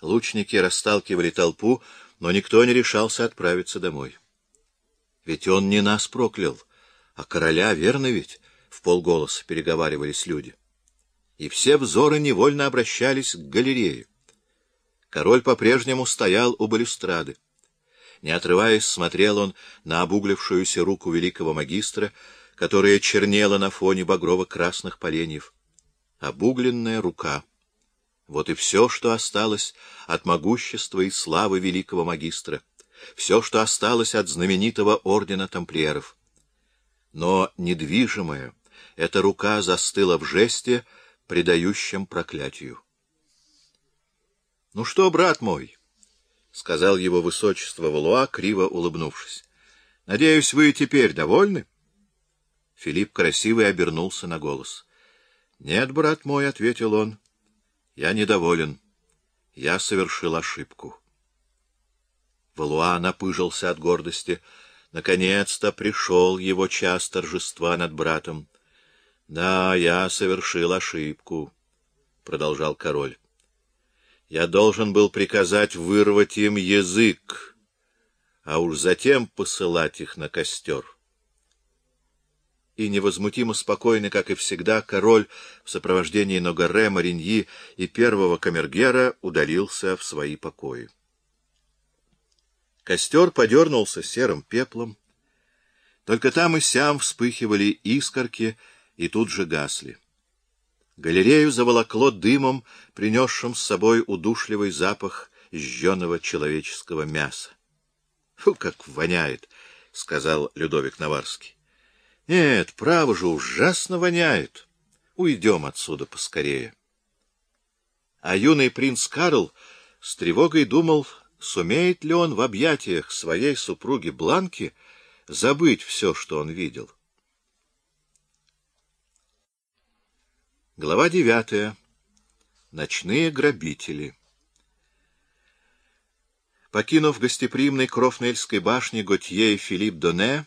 Лучники расталкивали толпу, но никто не решался отправиться домой. Ведь он не нас проклял, а короля, верно ведь? — в полголоса переговаривались люди. И все взоры невольно обращались к галерее. Король по-прежнему стоял у балюстрады. Не отрываясь, смотрел он на обуглившуюся руку великого магистра, которая чернела на фоне багрово-красных поленьев. Обугленная рука. Вот и все, что осталось от могущества и славы великого магистра, все, что осталось от знаменитого ордена тамплиеров. Но недвижимая эта рука застыла в жесте, предающем проклятию. — Ну что, брат мой? — сказал его высочество Валуа, криво улыбнувшись. — Надеюсь, вы теперь довольны? Филипп красивый обернулся на голос. — Нет, брат мой, — ответил он, — я недоволен. Я совершил ошибку. Валуа напыжился от гордости. Наконец-то пришел его час торжества над братом. — Да, я совершил ошибку, — продолжал король. Я должен был приказать вырвать им язык, а уж затем посылать их на костер. И невозмутимо спокойно, как и всегда, король в сопровождении Ногаре, Мариньи и первого камергера удалился в свои покои. Костер подернулся серым пеплом. Только там и сям вспыхивали искорки и тут же гасли. Галерею заволокло дымом, принесшим с собой удушливый запах жженого человеческого мяса. — Фу, как воняет! — сказал Людовик Наварский. — Нет, право же, ужасно воняет. Уйдем отсюда поскорее. А юный принц Карл с тревогой думал, сумеет ли он в объятиях своей супруги Бланки забыть все, что он видел. — Глава девятая. Ночные грабители. Покинув гостеприимной Крофнельской башни Готье и Филипп Доне,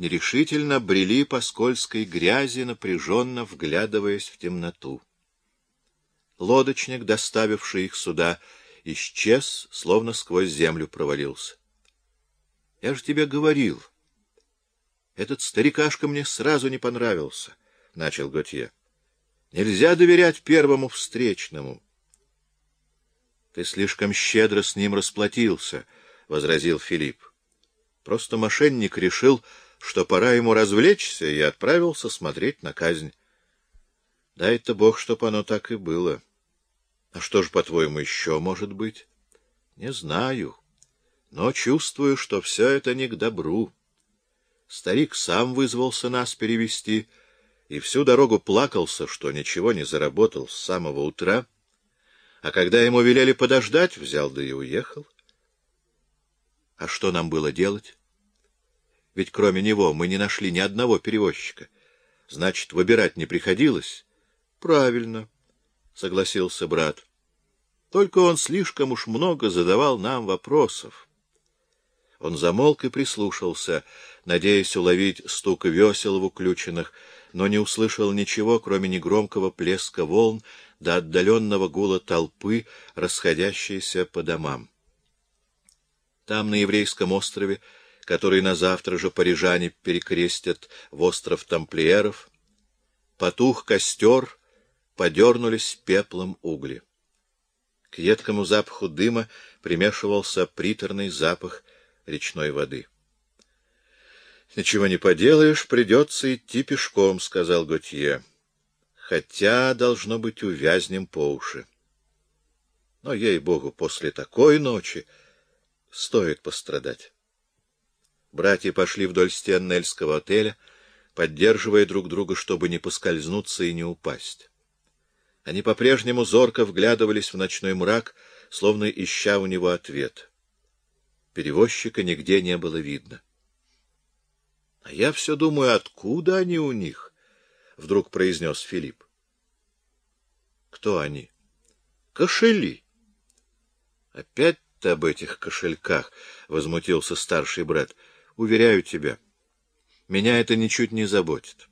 нерешительно брели по скользкой грязи, напряженно вглядываясь в темноту. Лодочник, доставивший их сюда, исчез, словно сквозь землю провалился. — Я же тебе говорил. Этот старикашка мне сразу не понравился, — начал Готье. Нельзя доверять первому встречному. — Ты слишком щедро с ним расплатился, — возразил Филипп. Просто мошенник решил, что пора ему развлечься, и отправился смотреть на казнь. Дай-то Бог, чтоб оно так и было. А что же, по-твоему, еще может быть? Не знаю, но чувствую, что все это не к добру. Старик сам вызвался нас перевести — и всю дорогу плакался, что ничего не заработал с самого утра, а когда ему велели подождать, взял да и уехал. А что нам было делать? Ведь кроме него мы не нашли ни одного перевозчика. Значит, выбирать не приходилось? Правильно, — согласился брат. Только он слишком уж много задавал нам вопросов. Он замолк и прислушался, надеясь уловить стук весел в уключенных, но не услышал ничего, кроме негромкого плеска волн до отдаленного гула толпы, расходящейся по домам. Там, на еврейском острове, который на завтра же парижане перекрестят в остров Тамплиеров, потух костер, подернулись пеплом угли. К едкому запаху дыма примешивался приторный запах речной воды. — Ничего не поделаешь, придется идти пешком, — сказал Готье. — Хотя, должно быть, увязнем по уши. Но, ей-богу, после такой ночи стоит пострадать. Братья пошли вдоль стен Нельского отеля, поддерживая друг друга, чтобы не поскользнуться и не упасть. Они по-прежнему зорко вглядывались в ночной мрак, словно ища у него ответ. Перевозчика нигде не было видно. — а я все думаю, откуда они у них? — вдруг произнес Филипп. — Кто они? — Кошели. — Опять ты об этих кошельках, — возмутился старший брат. — Уверяю тебя, меня это ничуть не заботит.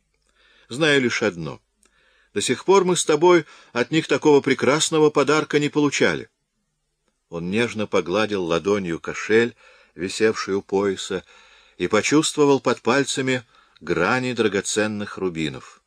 Знаю лишь одно. До сих пор мы с тобой от них такого прекрасного подарка не получали. Он нежно погладил ладонью кошель, висевший у пояса, и почувствовал под пальцами грани драгоценных рубинов.